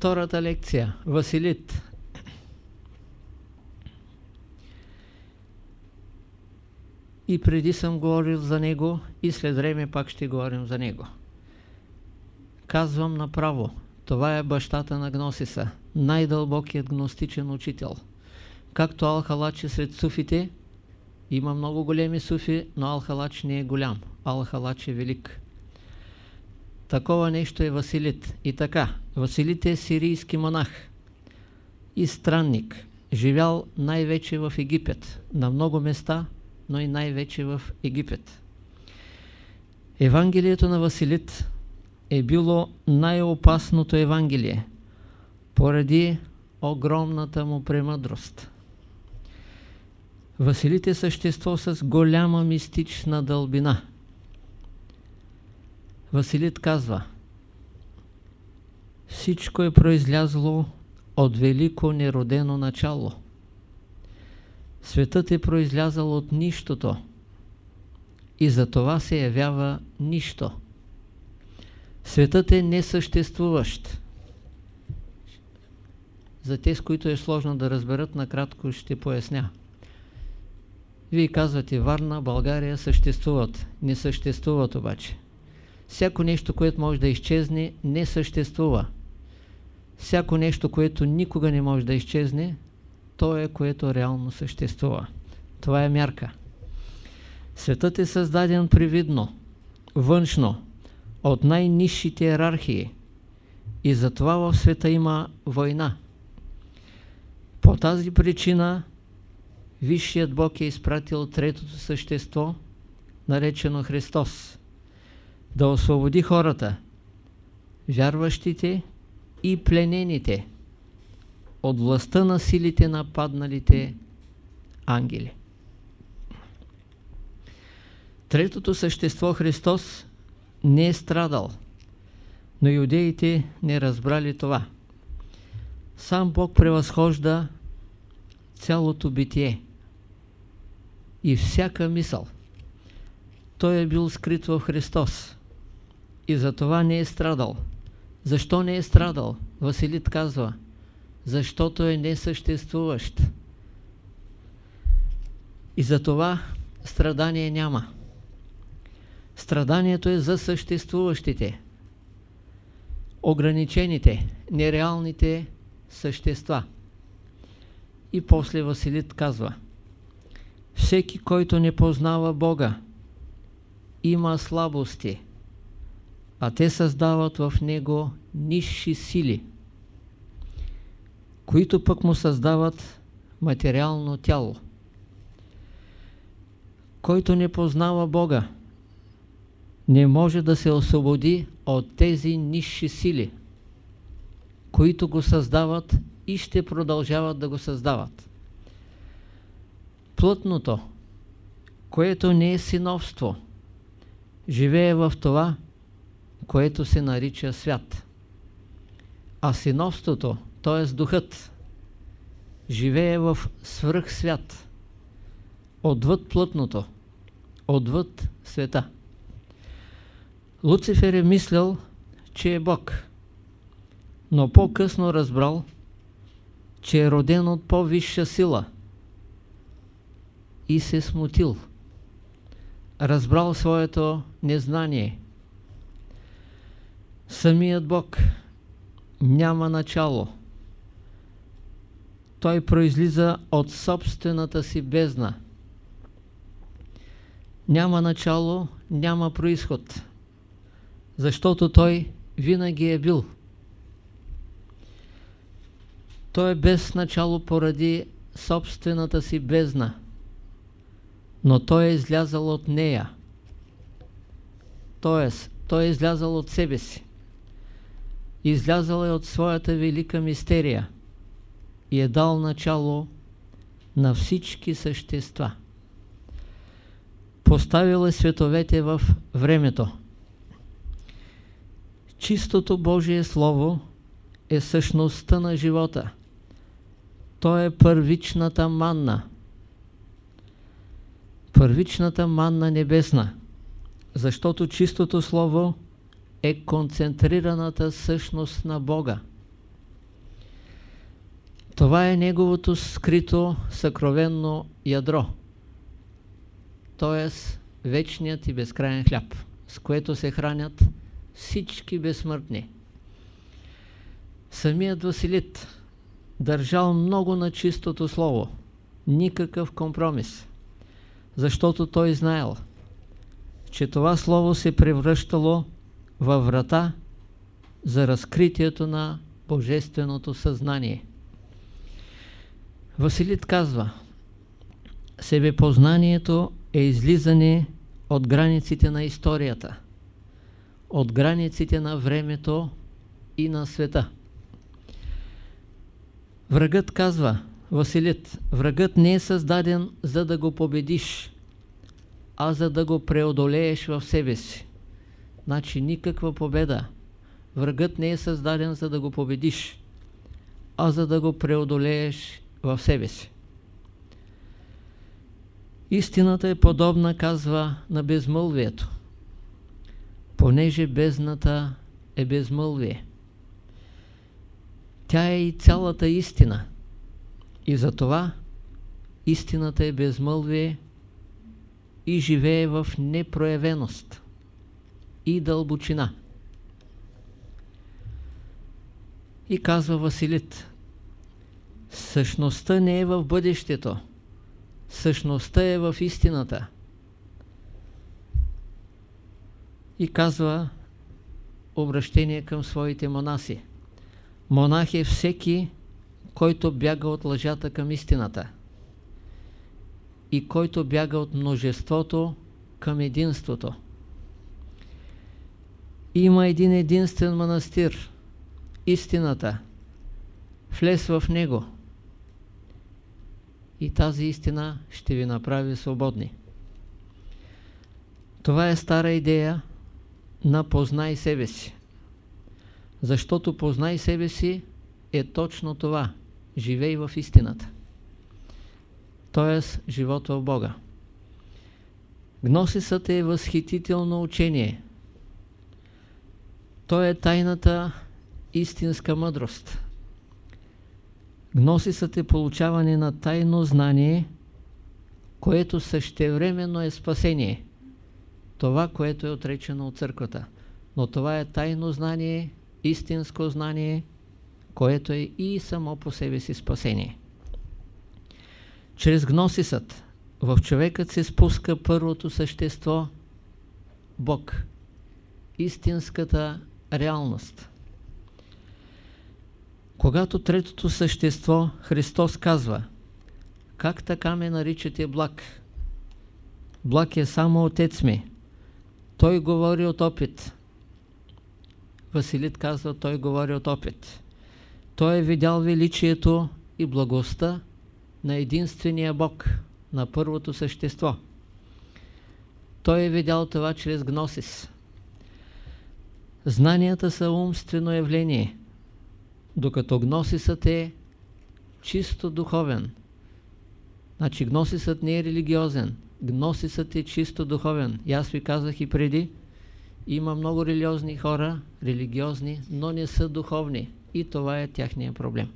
втората лекция. Василит. И преди съм говорил за него и след време пак ще говорим за него. Казвам направо, това е бащата на Гносиса, най-дълбокият гностичен учител. Както Алхалач е сред суфите, има много големи суфи, но Алхалач не е голям. Алхалач е велик. Такова нещо е Василит. И така, Василит е сирийски монах и странник. Живял най-вече в Египет, на много места, но и най-вече в Египет. Евангелието на Василит е било най-опасното Евангелие, поради огромната му премъдрост. Василит е същество с голяма мистична дълбина. Василит казва Всичко е произлязло от велико неродено начало. Светът е произлязал от нищото и за това се явява нищо. Светът е несъществуващ. За тези, които е сложно да разберат, накратко ще поясня. Вие казвате Варна, България съществуват. Не съществуват обаче. Всяко нещо, което може да изчезне, не съществува. Всяко нещо, което никога не може да изчезне, то е, което реално съществува. Това е мярка. Светът е създаден привидно, външно, от най-низшите иерархии. И затова в света има война. По тази причина Висшият Бог е изпратил третото същество, наречено Христос, да освободи хората, вярващите и пленените от властта на силите на падналите ангели. Третото същество Христос не е страдал, но юдеите не разбрали това. Сам Бог превъзхожда цялото битие и всяка мисъл. Той е бил скрит в Христос и за това не е страдал. Защо не е страдал? Василит казва, защото е несъществуващ. И за това страдание няма. Страданието е за съществуващите, ограничените, нереалните същества. И после Василит казва Всеки, който не познава Бога, има слабости, а те създават в него нисши сили, които пък му създават материално тяло. Който не познава Бога, не може да се освободи от тези нисши сили, които го създават и ще продължават да го създават. Плътното, което не е синовство, живее в това, което се нарича свят. А синовството, т.е. духът, живее в свръхсвят, отвъд плътното, отвъд света. Луцифер е мислял, че е Бог, но по-късно разбрал, че е роден от по-висша сила и се смутил. Разбрал своето незнание. Самият Бог няма начало. Той произлиза от собствената си бездна. Няма начало, няма происход. Защото той винаги е бил. Той е без начало поради собствената си бездна, но той е излязал от нея. Тоест, той е излязал от себе си. Излязал е от своята велика мистерия и е дал начало на всички същества. Поставил е световете в времето. Чистото Божие Слово е същността на живота – то е първичната манна. Първичната манна небесна, защото чистото слово е концентрираната същност на Бога. Това е неговото скрито съкровенно ядро, т.е. вечният и безкрайен хляб, с което се хранят всички безсмъртни. Самият Василит държал много на чистото слово, никакъв компромис, защото той знаел, че това слово се превръщало във врата за разкритието на Божественото съзнание. Василит казва, себепознанието е излизане от границите на историята, от границите на времето и на света. Врагът казва, Василит, врагът не е създаден за да го победиш, а за да го преодолееш в себе си. Значи никаква победа. Врагът не е създаден за да го победиш, а за да го преодолееш в себе си. Истината е подобна, казва, на безмълвието, понеже бездната е безмълвие. Тя е и цялата истина. И затова истината е безмълвие и живее в непроявеност и дълбочина. И казва Василит, същността не е в бъдещето, същността е в истината. И казва обращение към своите монаси. Монах е всеки, който бяга от лъжата към истината и който бяга от множеството към единството. Има един единствен манастир, истината. Влез в него и тази истина ще ви направи свободни. Това е стара идея на познай себе си. Защото познай себе си е точно това. Живей в истината. Тоест, живота в Бога. Гносисът е възхитително учение. То е тайната истинска мъдрост. Гносисът е получаване на тайно знание, което същевременно е спасение. Това, което е отречено от църквата. Но това е тайно знание, истинско знание, което е и само по себе си спасение. Чрез гносисът в човекът се спуска първото същество – Бог, истинската реалност. Когато третото същество, Христос казва Как така ме наричате благ? Благ е само отец ми. Той говори от опит. Василит казва, той говори от опит. Той е видял величието и благостта на единствения Бог, на първото същество. Той е видял това чрез гносис. Знанията са умствено явление, докато гносисът е чисто духовен. Значи гносисът не е религиозен, гносисът е чисто духовен. И аз ви казах и преди, има много религиозни хора, религиозни, но не са духовни. И това е тяхния проблем.